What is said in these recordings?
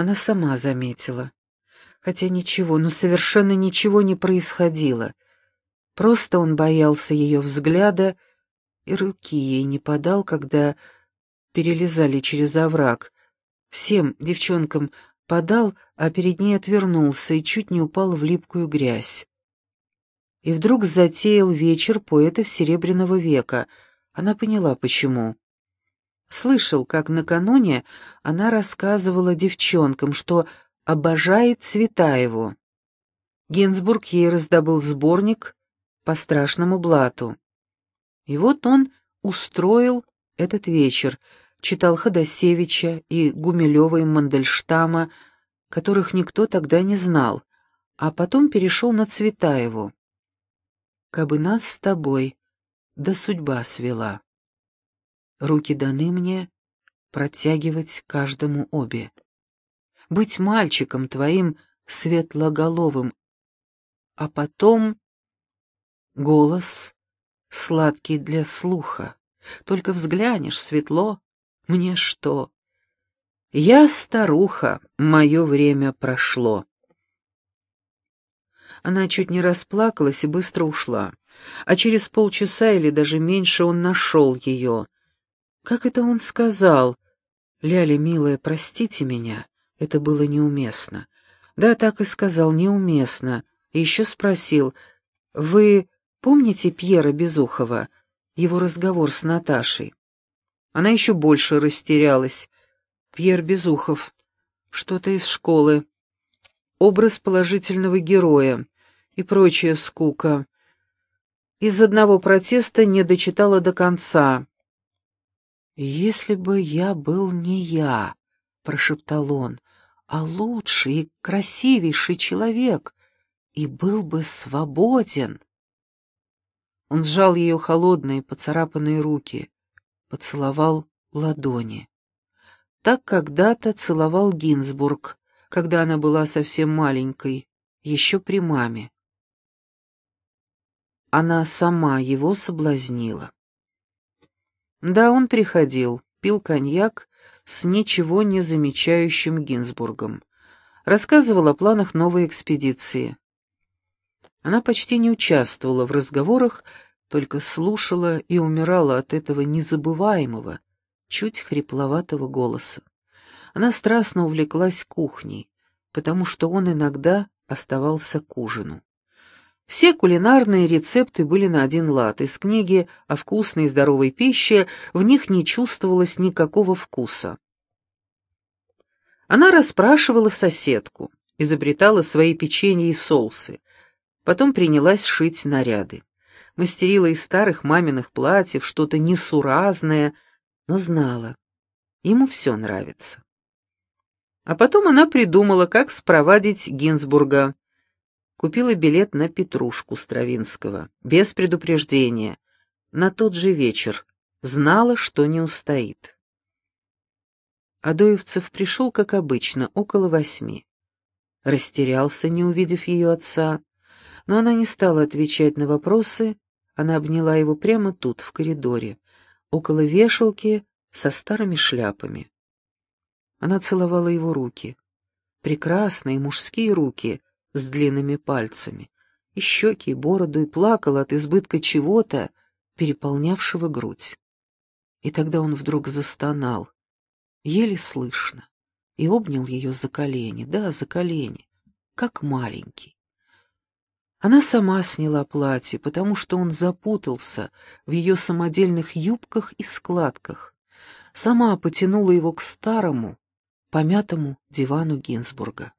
Она сама заметила. Хотя ничего, ну совершенно ничего не происходило. Просто он боялся ее взгляда и руки ей не подал, когда перелезали через овраг. Всем девчонкам подал, а перед ней отвернулся и чуть не упал в липкую грязь. И вдруг затеял вечер поэтов Серебряного века. Она поняла, почему. Слышал, как накануне она рассказывала девчонкам, что обожает Цветаеву. Гинзбург ей раздобыл сборник по страшному блату. И вот он устроил этот вечер, читал Ходосевича и Гумилева и Мандельштама, которых никто тогда не знал, а потом перешел на Цветаеву. «Кабы нас с тобой, да судьба свела». Руки даны мне, протягивать каждому обе. Быть мальчиком твоим светлоголовым, а потом голос сладкий для слуха. Только взглянешь, светло, мне что? Я старуха, мое время прошло. Она чуть не расплакалась и быстро ушла. А через полчаса или даже меньше он нашел ее — как это он сказал? «Ляля, милая, простите меня, это было неуместно». Да, так и сказал, неуместно. И еще спросил, «Вы помните Пьера Безухова, его разговор с Наташей?» Она еще больше растерялась. Пьер Безухов, что-то из школы, образ положительного героя и прочая скука. Из одного протеста не дочитала до конца. «Если бы я был не я», — прошептал он, — «а лучший и красивейший человек, и был бы свободен». Он сжал ее холодные, поцарапанные руки, поцеловал ладони. Так когда-то целовал Гинзбург, когда она была совсем маленькой, еще при маме. Она сама его соблазнила. Да, он приходил, пил коньяк с ничего не замечающим Гинзбургом. Рассказывал о планах новой экспедиции. Она почти не участвовала в разговорах, только слушала и умирала от этого незабываемого, чуть хрипловатого голоса. Она страстно увлеклась кухней, потому что он иногда оставался к ужину. Все кулинарные рецепты были на один лад. Из книги о вкусной и здоровой пище в них не чувствовалось никакого вкуса. Она расспрашивала соседку, изобретала свои печенья и соусы. Потом принялась шить наряды. Мастерила из старых маминых платьев что-то несуразное, но знала. Ему все нравится. А потом она придумала, как спровадить Гинзбурга купила билет на Петрушку Стравинского, без предупреждения, на тот же вечер, знала, что не устоит. Адоевцев пришел, как обычно, около восьми. Растерялся, не увидев ее отца, но она не стала отвечать на вопросы, она обняла его прямо тут, в коридоре, около вешалки со старыми шляпами. Она целовала его руки, прекрасные мужские руки, с длинными пальцами, и щеки, и бороду, и плакал от избытка чего-то, переполнявшего грудь. И тогда он вдруг застонал, еле слышно, и обнял ее за колени, да, за колени, как маленький. Она сама сняла платье, потому что он запутался в ее самодельных юбках и складках. Сама потянула его к старому, помятому дивану Гинзбурга.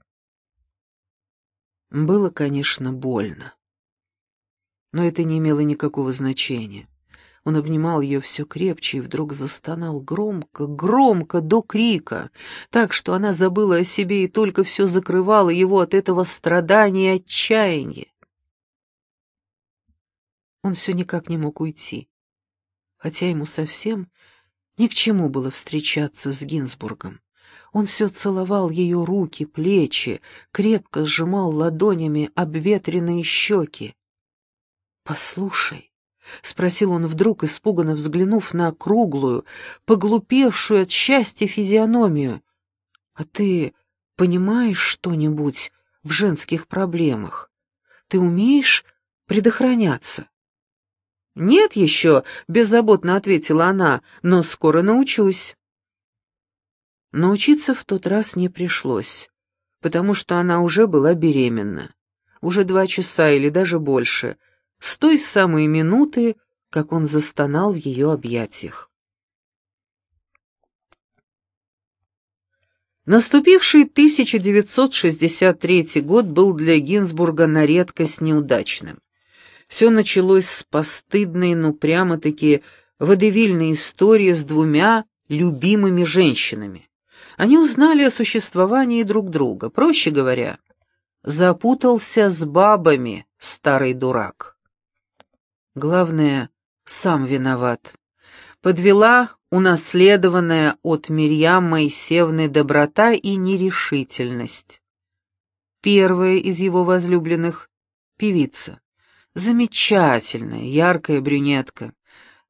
Было, конечно, больно. Но это не имело никакого значения. Он обнимал ее все крепче и вдруг застонал громко, громко, до крика, так что она забыла о себе и только все закрывала его от этого страдания и отчаяния. Он все никак не мог уйти, хотя ему совсем ни к чему было встречаться с Гинзбургом. Он все целовал ее руки, плечи, крепко сжимал ладонями обветренные щеки. «Послушай», — спросил он вдруг, испуганно взглянув на круглую, поглупевшую от счастья физиономию, — «а ты понимаешь что-нибудь в женских проблемах? Ты умеешь предохраняться?» «Нет еще», — беззаботно ответила она, — «но скоро научусь». Научиться в тот раз не пришлось, потому что она уже была беременна. Уже два часа или даже больше, с той самой минуты, как он застонал в ее объятиях. Наступивший 1963 год был для Гинзбурга на редкость неудачным. Все началось с постыдной, но прямо-таки водевильной истории с двумя любимыми женщинами. Они узнали о существовании друг друга, проще говоря, запутался с бабами, старый дурак. Главное, сам виноват. Подвела унаследованная от Мирьям Моисеевны доброта и нерешительность. Первая из его возлюбленных — певица. Замечательная, яркая брюнетка.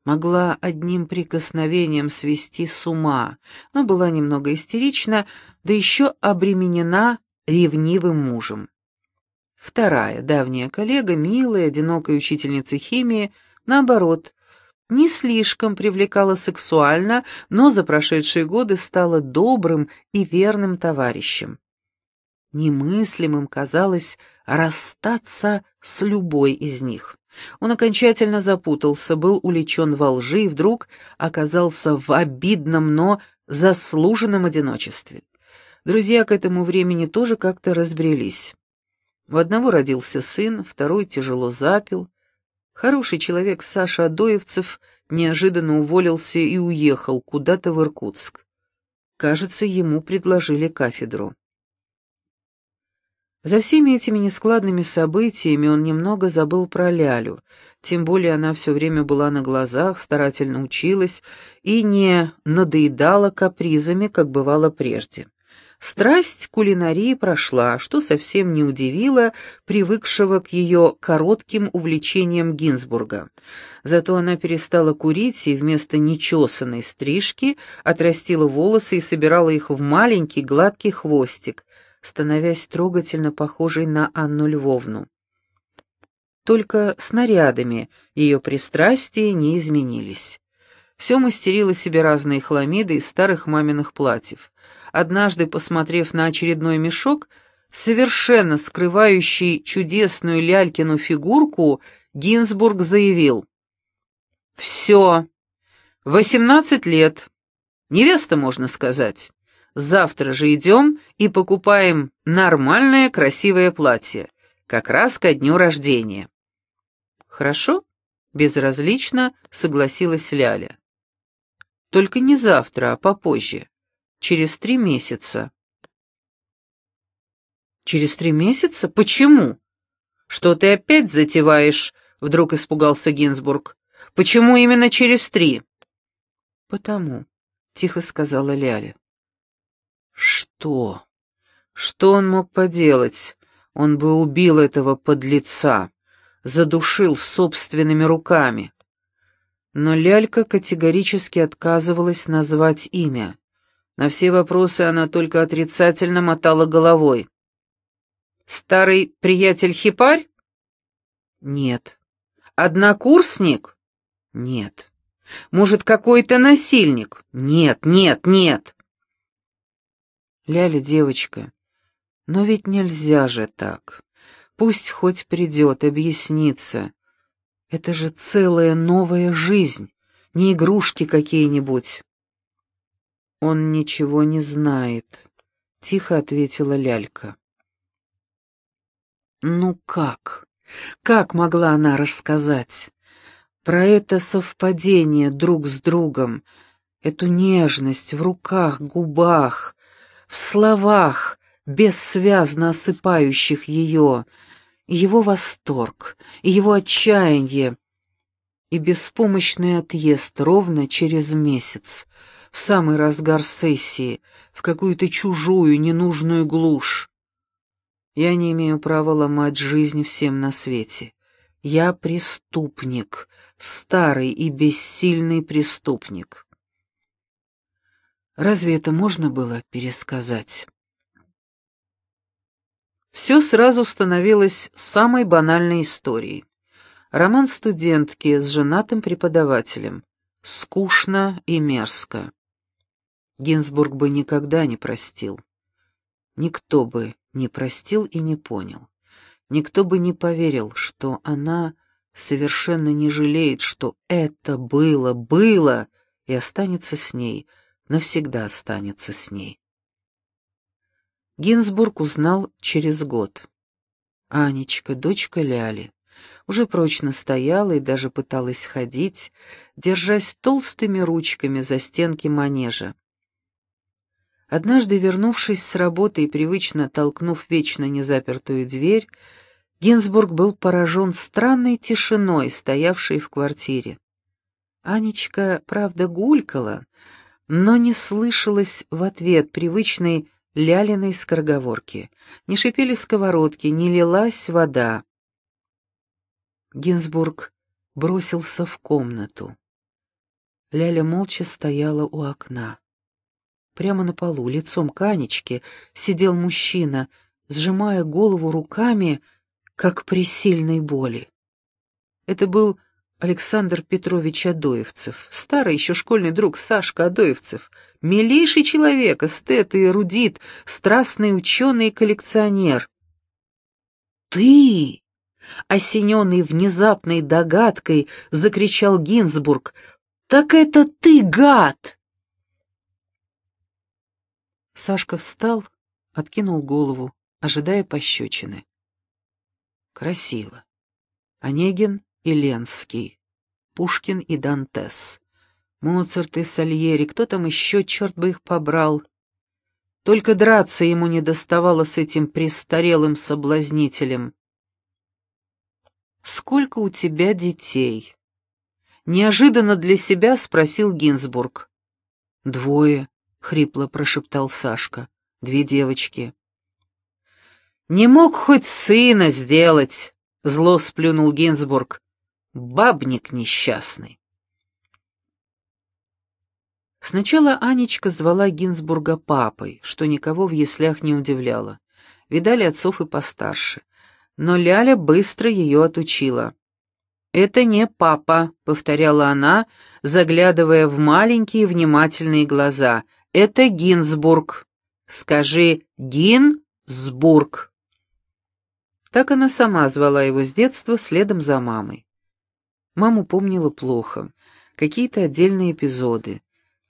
Могла одним прикосновением свести с ума, но была немного истерична, да еще обременена ревнивым мужем. Вторая, давняя коллега, милая, одинокая учительница химии, наоборот, не слишком привлекала сексуально, но за прошедшие годы стала добрым и верным товарищем. Немыслимым казалось расстаться с любой из них. Он окончательно запутался, был уличен во лжи и вдруг оказался в обидном, но заслуженном одиночестве. Друзья к этому времени тоже как-то разбрелись. У одного родился сын, второй тяжело запил. Хороший человек Саша Адоевцев неожиданно уволился и уехал куда-то в Иркутск. Кажется, ему предложили кафедру. За всеми этими нескладными событиями он немного забыл про Лялю, тем более она все время была на глазах, старательно училась и не надоедала капризами, как бывало прежде. Страсть кулинарии прошла, что совсем не удивило привыкшего к ее коротким увлечениям Гинзбурга. Зато она перестала курить и вместо нечесанной стрижки отрастила волосы и собирала их в маленький гладкий хвостик, становясь трогательно похожей на Анну Львовну. Только снарядами ее пристрастия не изменились. Все мастерила себе разные хламиды из старых маминых платьев. Однажды, посмотрев на очередной мешок, совершенно скрывающий чудесную лялькину фигурку, Гинзбург заявил. «Все. Восемнадцать лет. Невеста, можно сказать. Завтра же идем и покупаем нормальное красивое платье, как раз ко дню рождения». «Хорошо?» — безразлично согласилась Ляля. «Только не завтра, а попозже, через три месяца». «Через три месяца? Почему?» «Что ты опять затеваешь?» — вдруг испугался Гинзбург. «Почему именно через три?» «Потому», — тихо сказала Ляля. Что? Что он мог поделать? Он бы убил этого подлеца, задушил собственными руками. Но лялька категорически отказывалась назвать имя. На все вопросы она только отрицательно мотала головой. «Старый приятель Хипарь?» «Нет». «Однокурсник?» «Нет». «Может, какой-то насильник?» «Нет, нет, нет». Ляля, девочка, но ведь нельзя же так. Пусть хоть придет, объяснится. Это же целая новая жизнь, не игрушки какие-нибудь. Он ничего не знает, — тихо ответила Лялька. Ну как? Как могла она рассказать? Про это совпадение друг с другом, эту нежность в руках, губах, в словах, бессвязно осыпающих ее, его восторг, его отчаяние и беспомощный отъезд ровно через месяц, в самый разгар сессии, в какую-то чужую, ненужную глушь. Я не имею права ломать жизнь всем на свете. Я преступник, старый и бессильный преступник. Разве это можно было пересказать? Все сразу становилось самой банальной историей. Роман студентки с женатым преподавателем. Скучно и мерзко. Гинзбург бы никогда не простил. Никто бы не простил и не понял. Никто бы не поверил, что она совершенно не жалеет, что это было, было и останется с ней, навсегда останется с ней. Гинзбург узнал через год. Анечка, дочка Ляли, уже прочно стояла и даже пыталась ходить, держась толстыми ручками за стенки манежа. Однажды, вернувшись с работы и привычно толкнув вечно незапертую дверь, Гинзбург был поражен странной тишиной, стоявшей в квартире. Анечка, правда, гулькала, но не слышалось в ответ привычной лялиной скороговорки. Не шипели сковородки, не лилась вода. Гинзбург бросился в комнату. Ляля молча стояла у окна. Прямо на полу, лицом к Анечке, сидел мужчина, сжимая голову руками, как при сильной боли. Это был Александр Петрович Адоевцев, старый еще школьный друг Сашка Адоевцев, милейший человек, эстет и эрудит, страстный ученый и коллекционер. «Ты!» осененный внезапной догадкой, закричал Гинзбург. «Так это ты, гад!» Сашка встал, откинул голову, ожидая пощечины. Красиво. Онегин и Ленский, Пушкин и Дантес, Моцарт и Сальери, кто там еще, черт бы их побрал. Только драться ему не доставало с этим престарелым соблазнителем. «Сколько у тебя детей?» Неожиданно для себя спросил Гинзбург. «Двое», — хрипло прошептал Сашка. «Две девочки». «Не мог хоть сына сделать», — зло сплюнул Гинзбург. «Бабник несчастный». Сначала Анечка звала Гинзбурга папой, что никого в яслях не удивляло. Видали отцов и постарше но Ляля быстро ее отучила. «Это не папа», — повторяла она, заглядывая в маленькие внимательные глаза. «Это Гинзбург. Скажи Гинзбург». Так она сама звала его с детства следом за мамой. Маму помнила плохо, какие-то отдельные эпизоды.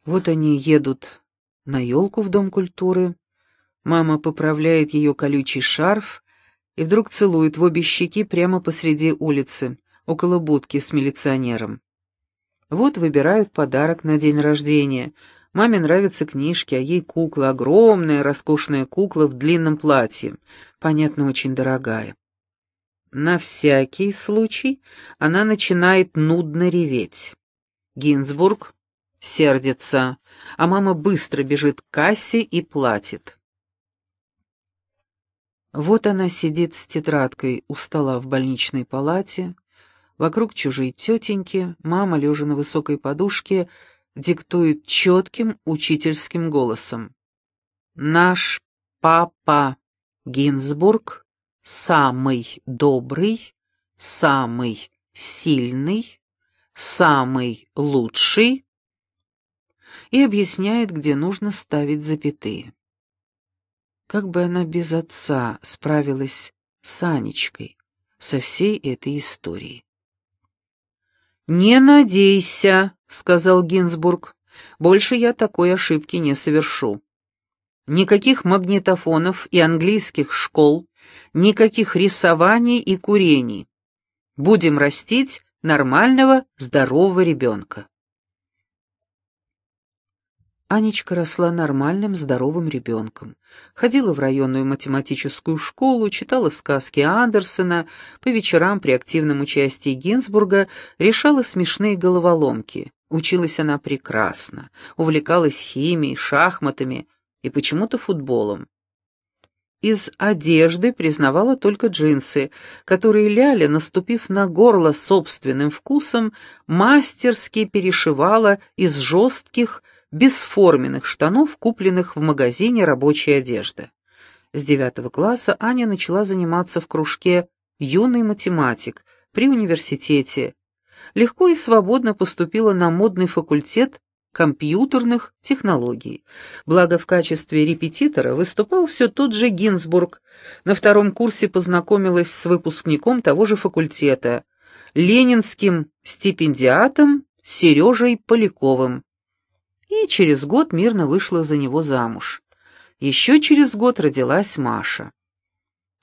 Вот они едут на елку в Дом культуры. Мама поправляет ее колючий шарф, и вдруг целует в обе щеки прямо посреди улицы, около будки с милиционером. Вот выбирают подарок на день рождения. Маме нравятся книжки, а ей кукла, огромная роскошная кукла в длинном платье, понятно, очень дорогая. На всякий случай она начинает нудно реветь. Гинзбург сердится, а мама быстро бежит к кассе и платит. Вот она сидит с тетрадкой у стола в больничной палате, вокруг чужие тетеньки, мама, лежа на высокой подушке, диктует четким учительским голосом. «Наш папа Гинзбург самый добрый, самый сильный, самый лучший» и объясняет, где нужно ставить запятые. Как бы она без отца справилась с Анечкой, со всей этой историей? «Не надейся», — сказал Гинзбург, — «больше я такой ошибки не совершу. Никаких магнитофонов и английских школ, никаких рисований и курений. Будем растить нормального, здорового ребенка». Анечка росла нормальным, здоровым ребенком. Ходила в районную математическую школу, читала сказки Андерсена, по вечерам при активном участии Гинзбурга решала смешные головоломки. Училась она прекрасно, увлекалась химией, шахматами и почему-то футболом. Из одежды признавала только джинсы, которые Ляля, наступив на горло собственным вкусом, мастерски перешивала из жестких, бесформенных штанов, купленных в магазине рабочей одежды. С девятого класса Аня начала заниматься в кружке «Юный математик» при университете. Легко и свободно поступила на модный факультет компьютерных технологий. Благо в качестве репетитора выступал все тот же Гинзбург. На втором курсе познакомилась с выпускником того же факультета, ленинским стипендиатом Сережей Поляковым. И через год мирно вышла за него замуж. Еще через год родилась Маша.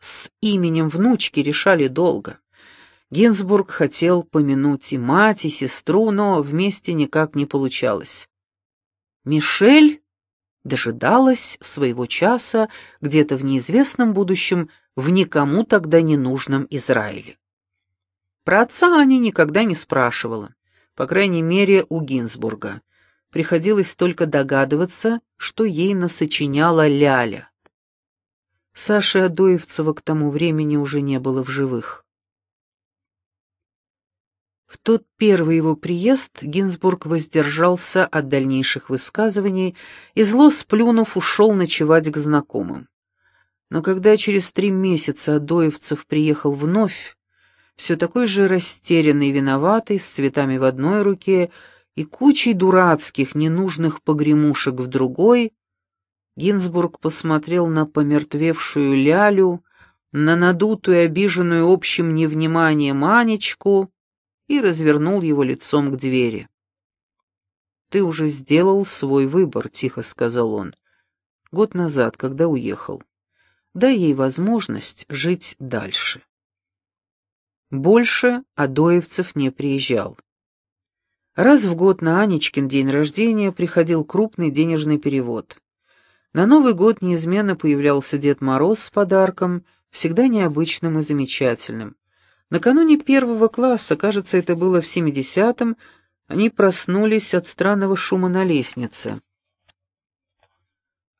С именем внучки решали долго. Гинзбург хотел помянуть и мать, и сестру, но вместе никак не получалось. Мишель дожидалась своего часа где-то в неизвестном будущем в никому тогда не нужном Израиле. Про отца Аня никогда не спрашивала, по крайней мере, у Гинзбурга. Приходилось только догадываться, что ей насочиняла Ляля. Саши Адоевцева к тому времени уже не было в живых. В тот первый его приезд Гинзбург воздержался от дальнейших высказываний и, зло сплюнув, ушел ночевать к знакомым. Но когда через три месяца Адоевцев приехал вновь, все такой же растерянный и виноватый, с цветами в одной руке и кучей дурацких, ненужных погремушек в другой, Гинзбург посмотрел на помертвевшую Лялю, на надутую, обиженную общим невниманием Анечку, и развернул его лицом к двери. «Ты уже сделал свой выбор», — тихо сказал он. «Год назад, когда уехал. Дай ей возможность жить дальше». Больше Адоевцев не приезжал. Раз в год на Анечкин день рождения приходил крупный денежный перевод. На Новый год неизменно появлялся Дед Мороз с подарком, всегда необычным и замечательным. Накануне первого класса, кажется, это было в 70-м, они проснулись от странного шума на лестнице.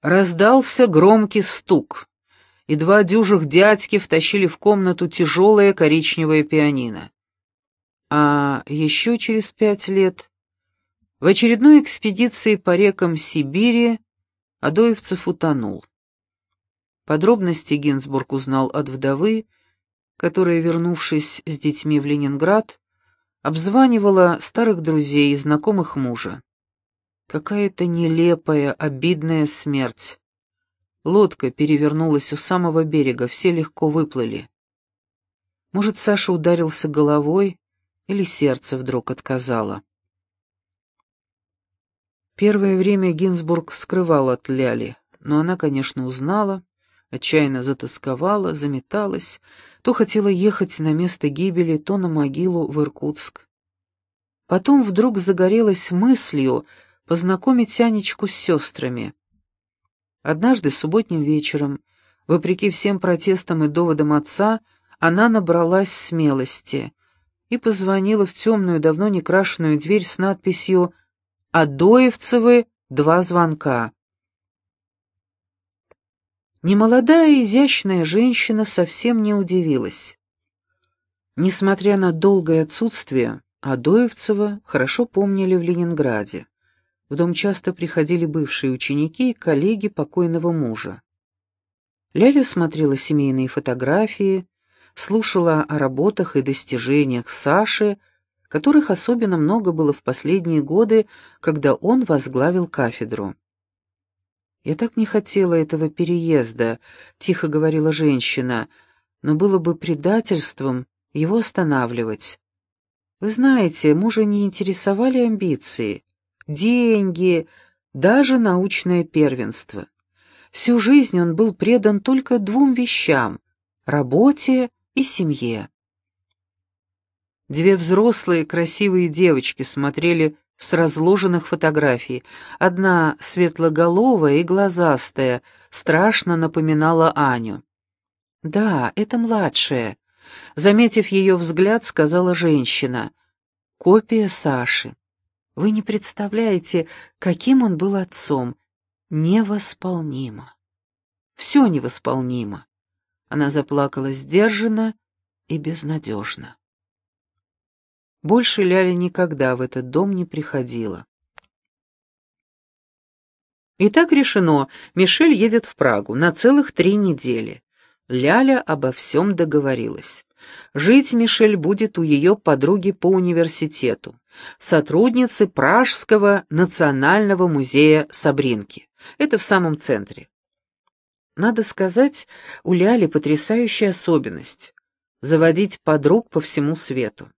Раздался громкий стук, и два дюжих дядьки втащили в комнату тяжелое коричневое пианино. А еще через пять лет, в очередной экспедиции по рекам Сибири, Адоевцев утонул. Подробности Гинзбург узнал от вдовы, которая, вернувшись с детьми в Ленинград, обзванивала старых друзей и знакомых мужа. Какая-то нелепая, обидная смерть. Лодка перевернулась у самого берега, все легко выплыли. Может, Саша ударился головой или сердце вдруг отказало. Первое время Гинзбург скрывал от Ляли, но она, конечно, узнала, отчаянно затасковала, заметалась, то хотела ехать на место гибели, то на могилу в Иркутск. Потом вдруг загорелась мыслью познакомить Анечку с сестрами. Однажды субботним вечером, вопреки всем протестам и доводам отца, она набралась смелости и позвонила в темную, давно не крашенную дверь с надписью «Адоевцевы. Два звонка». Немолодая изящная женщина совсем не удивилась. Несмотря на долгое отсутствие, Адоевцева хорошо помнили в Ленинграде. В дом часто приходили бывшие ученики и коллеги покойного мужа. Ляля смотрела семейные фотографии, слушала о работах и достижениях Саши, которых особенно много было в последние годы, когда он возглавил кафедру. «Я так не хотела этого переезда», — тихо говорила женщина, «но было бы предательством его останавливать. Вы знаете, мужа не интересовали амбиции, деньги, даже научное первенство. Всю жизнь он был предан только двум вещам — работе и семье. Две взрослые красивые девочки смотрели с разложенных фотографий. Одна светлоголовая и глазастая, страшно напоминала Аню. «Да, это младшая», — заметив ее взгляд, сказала женщина. «Копия Саши. Вы не представляете, каким он был отцом. Невосполнимо. Все невосполнимо». Она заплакала сдержанно и безнадежно. Больше Ляля никогда в этот дом не приходила. Итак, решено, Мишель едет в Прагу на целых три недели. Ляля обо всем договорилась. Жить Мишель будет у ее подруги по университету, сотрудницы Пражского национального музея Сабринки. Это в самом центре. Надо сказать, у Ляли потрясающая особенность — заводить подруг по всему свету.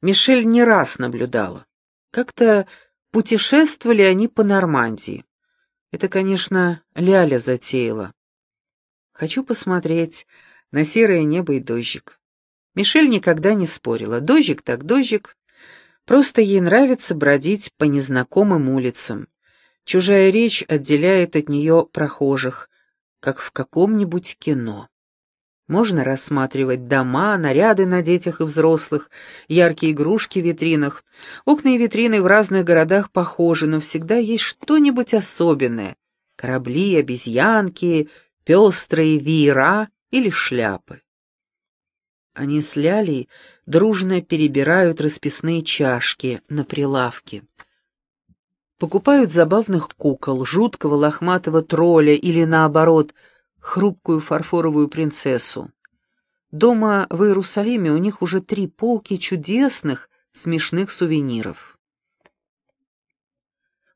Мишель не раз наблюдала. Как-то путешествовали они по Нормандии. Это, конечно, Ляля затеяла. Хочу посмотреть на серое небо и дождик. Мишель никогда не спорила. Дождик так дождик. Просто ей нравится бродить по незнакомым улицам. Чужая речь отделяет от нее прохожих, как в каком-нибудь кино. Можно рассматривать дома, наряды на детях и взрослых, яркие игрушки в витринах. Окна и витрины в разных городах похожи, но всегда есть что-нибудь особенное. Корабли, обезьянки, пестрые веера или шляпы. Они с Лялей дружно перебирают расписные чашки на прилавке. Покупают забавных кукол, жуткого лохматого тролля или, наоборот, хрупкую фарфоровую принцессу. Дома в Иерусалиме у них уже три полки чудесных, смешных сувениров.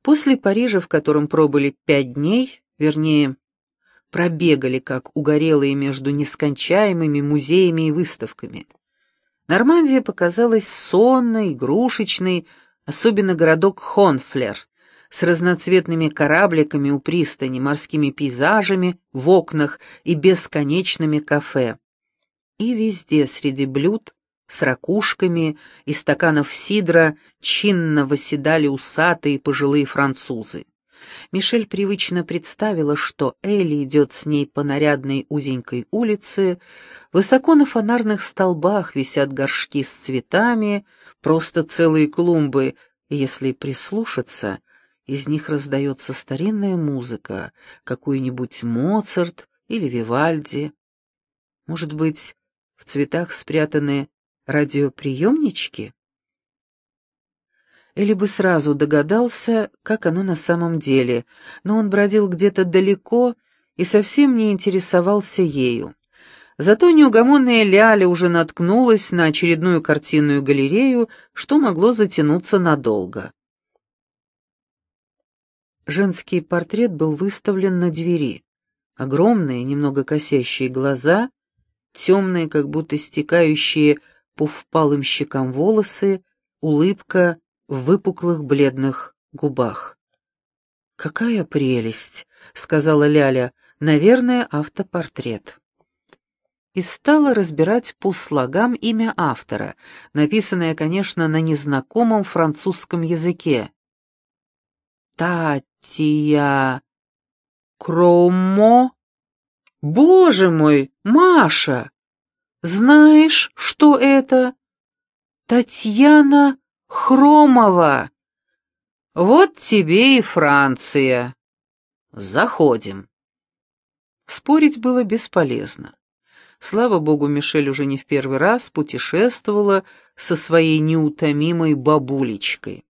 После Парижа, в котором пробыли пять дней, вернее, пробегали как угорелые между нескончаемыми музеями и выставками. Нормандия показалась сонной, игрушечной, особенно городок Хонфлер, с разноцветными корабликами у пристани, морскими пейзажами в окнах и бесконечными кафе. И везде среди блюд с ракушками и стаканов сидра чинно восседали усатые пожилые французы. Мишель привычно представила, что Элли идет с ней по нарядной узенькой улице, высоко на фонарных столбах висят горшки с цветами, просто целые клумбы, если прислушаться — из них раздается старинная музыка, какой-нибудь Моцарт или Вивальди. Может быть, в цветах спрятаны радиоприемнички? Или бы сразу догадался, как оно на самом деле, но он бродил где-то далеко и совсем не интересовался ею. Зато неугомонная Ляля уже наткнулась на очередную картинную галерею, что могло затянуться надолго. Женский портрет был выставлен на двери. Огромные, немного косящие глаза, темные, как будто стекающие по впалым щекам волосы, улыбка в выпуклых бледных губах. «Какая прелесть!» — сказала Ляля. «Наверное, автопортрет». И стала разбирать по слогам имя автора, написанное, конечно, на незнакомом французском языке. Татья Кромо? Боже мой, Маша! Знаешь, что это? Татьяна Хромова. Вот тебе и Франция. Заходим. Спорить было бесполезно. Слава богу, Мишель уже не в первый раз путешествовала со своей неутомимой бабулечкой.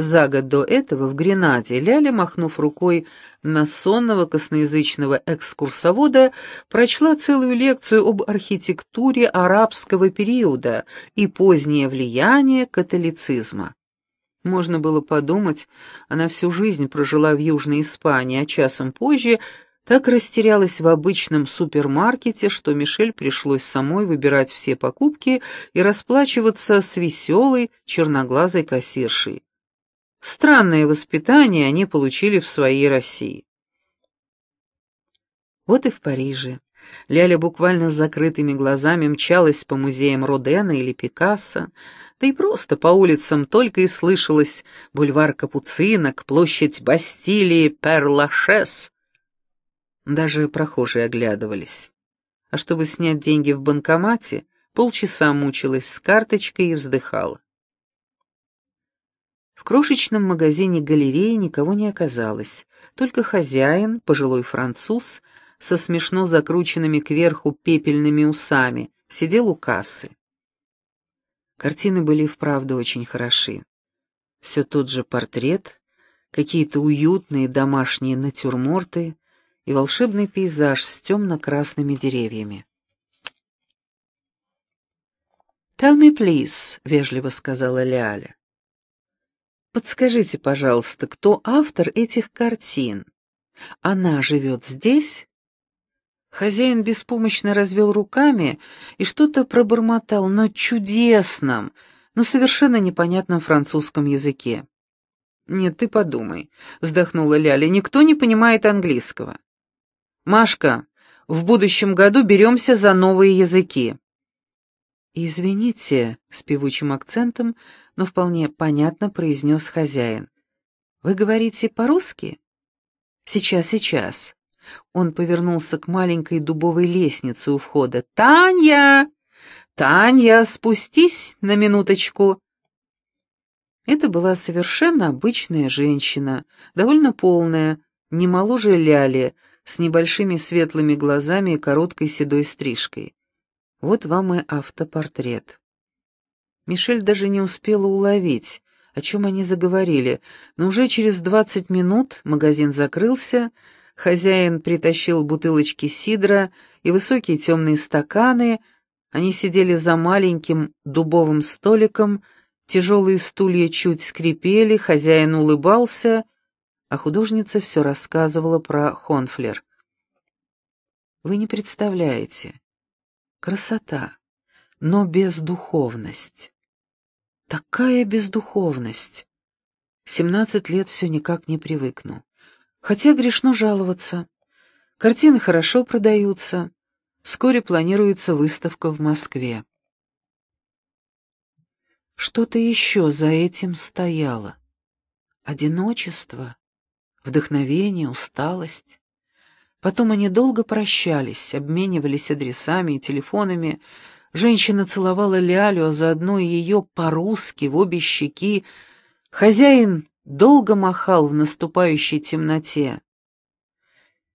За год до этого в Гренаде Ляля, махнув рукой на сонного косноязычного экскурсовода, прочла целую лекцию об архитектуре арабского периода и позднее влияние католицизма. Можно было подумать, она всю жизнь прожила в Южной Испании, а часом позже так растерялась в обычном супермаркете, что Мишель пришлось самой выбирать все покупки и расплачиваться с веселой черноглазой кассиршей. Странное воспитание они получили в своей России. Вот и в Париже. Ляля буквально с закрытыми глазами мчалась по музеям Родена или Пикассо, да и просто по улицам только и слышалось бульвар Капуцинок, площадь Бастилии, Перлашес. Даже прохожие оглядывались. А чтобы снять деньги в банкомате, полчаса мучилась с карточкой и вздыхала. В крошечном магазине галереи никого не оказалось, только хозяин, пожилой француз, со смешно закрученными кверху пепельными усами, сидел у кассы. Картины были вправду очень хороши. Все тот же портрет, какие-то уютные домашние натюрморты и волшебный пейзаж с темно-красными деревьями. «Tell me, please», — вежливо сказала Ляля. «Подскажите, пожалуйста, кто автор этих картин? Она живет здесь?» Хозяин беспомощно развел руками и что-то пробормотал на чудесном, но совершенно непонятном французском языке. «Нет, ты подумай», — вздохнула Ляля, — «никто не понимает английского». «Машка, в будущем году беремся за новые языки». «Извините», — с певучим акцентом, но вполне понятно произнес хозяин. «Вы говорите по-русски?» «Сейчас, сейчас». Он повернулся к маленькой дубовой лестнице у входа. «Таня! Таня, спустись на минуточку!» Это была совершенно обычная женщина, довольно полная, не моложе Ляли, с небольшими светлыми глазами и короткой седой стрижкой. Вот вам и автопортрет. Мишель даже не успела уловить, о чем они заговорили, но уже через двадцать минут магазин закрылся, хозяин притащил бутылочки сидра и высокие темные стаканы, они сидели за маленьким дубовым столиком, тяжелые стулья чуть скрипели, хозяин улыбался, а художница все рассказывала про Хонфлер. «Вы не представляете, Красота, но бездуховность. Такая бездуховность. Семнадцать лет все никак не привыкну. Хотя грешно жаловаться. Картины хорошо продаются. Вскоре планируется выставка в Москве. Что-то еще за этим стояло. Одиночество, вдохновение, усталость. Потом они долго прощались, обменивались адресами и телефонами. Женщина целовала Лялю, а заодно и ее по-русски в обе щеки. Хозяин долго махал в наступающей темноте.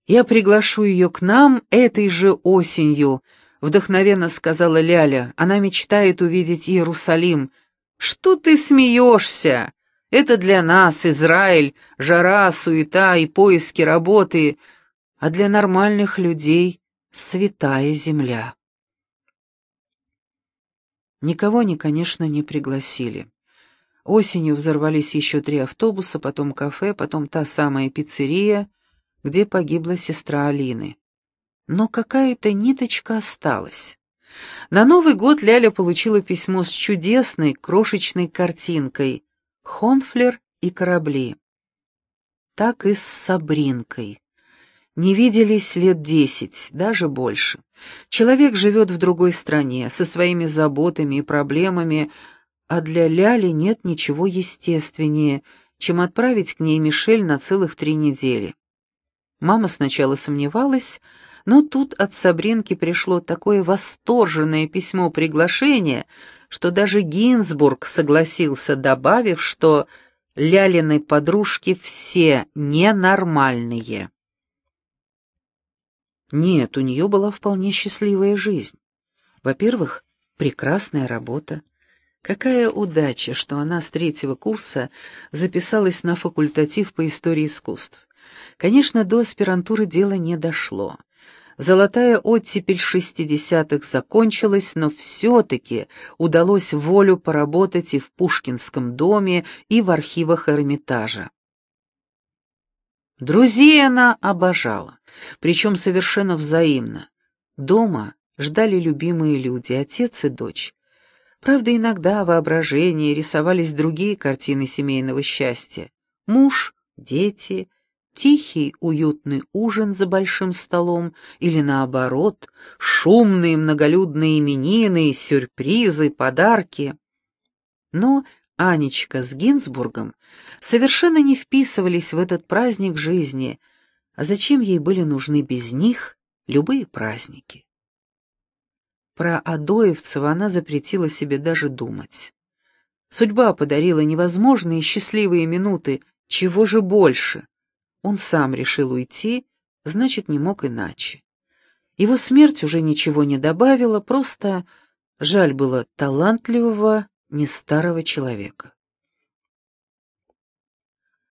«Я приглашу ее к нам этой же осенью», — вдохновенно сказала Ляля. «Она мечтает увидеть Иерусалим». «Что ты смеешься? Это для нас, Израиль, жара, суета и поиски работы» а для нормальных людей — святая земля. Никого они, конечно, не пригласили. Осенью взорвались еще три автобуса, потом кафе, потом та самая пиццерия, где погибла сестра Алины. Но какая-то ниточка осталась. На Новый год Ляля получила письмо с чудесной крошечной картинкой «Хонфлер и корабли». Так и с Сабринкой. Не виделись лет десять, даже больше. Человек живет в другой стране, со своими заботами и проблемами, а для Ляли нет ничего естественнее, чем отправить к ней Мишель на целых три недели. Мама сначала сомневалась, но тут от Сабринки пришло такое восторженное письмо приглашения, что даже Гинзбург согласился, добавив, что Лялины подружки все ненормальные. Нет, у нее была вполне счастливая жизнь. Во-первых, прекрасная работа. Какая удача, что она с третьего курса записалась на факультатив по истории искусств. Конечно, до аспирантуры дело не дошло. Золотая оттепель шестидесятых закончилась, но все-таки удалось волю поработать и в Пушкинском доме, и в архивах Эрмитажа. Друзей она обожала, причем совершенно взаимно. Дома ждали любимые люди, отец и дочь. Правда, иногда воображение рисовались другие картины семейного счастья. Муж, дети, тихий, уютный ужин за большим столом или, наоборот, шумные многолюдные именины, сюрпризы, подарки. Но Анечка с Гинзбургом совершенно не вписывались в этот праздник жизни, а зачем ей были нужны без них любые праздники? Про Адоевцева она запретила себе даже думать. Судьба подарила невозможные счастливые минуты, чего же больше? Он сам решил уйти, значит, не мог иначе. Его смерть уже ничего не добавила, просто жаль было талантливого, не старого человека.